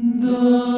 The